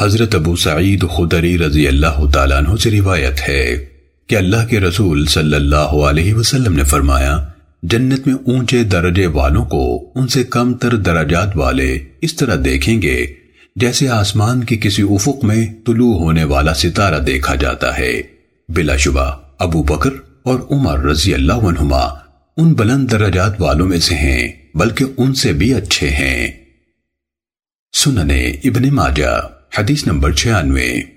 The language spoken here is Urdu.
حضرت ابو سعید خدری رضی اللہ تعالیٰ عنہ سے روایت ہے کہ اللہ کے رسول صلی اللہ علیہ وسلم نے فرمایا، جنت میں اونچے درجے والوں کو ان سے کم تر درجات والے اس طرح دیکھیں گے، جیسے آسمان کی کسی افق میں طلوع ہونے والا ستارہ دیکھا جاتا ہے۔ بلا شبہ، ابو بکر اور عمر رضی اللہ عنہما ان بلند درجات والوں میں سے ہیں، بلکہ ان سے بھی اچھے ہیں۔ سننے ابن ماجہ حدیث نمبر چھیانوے۔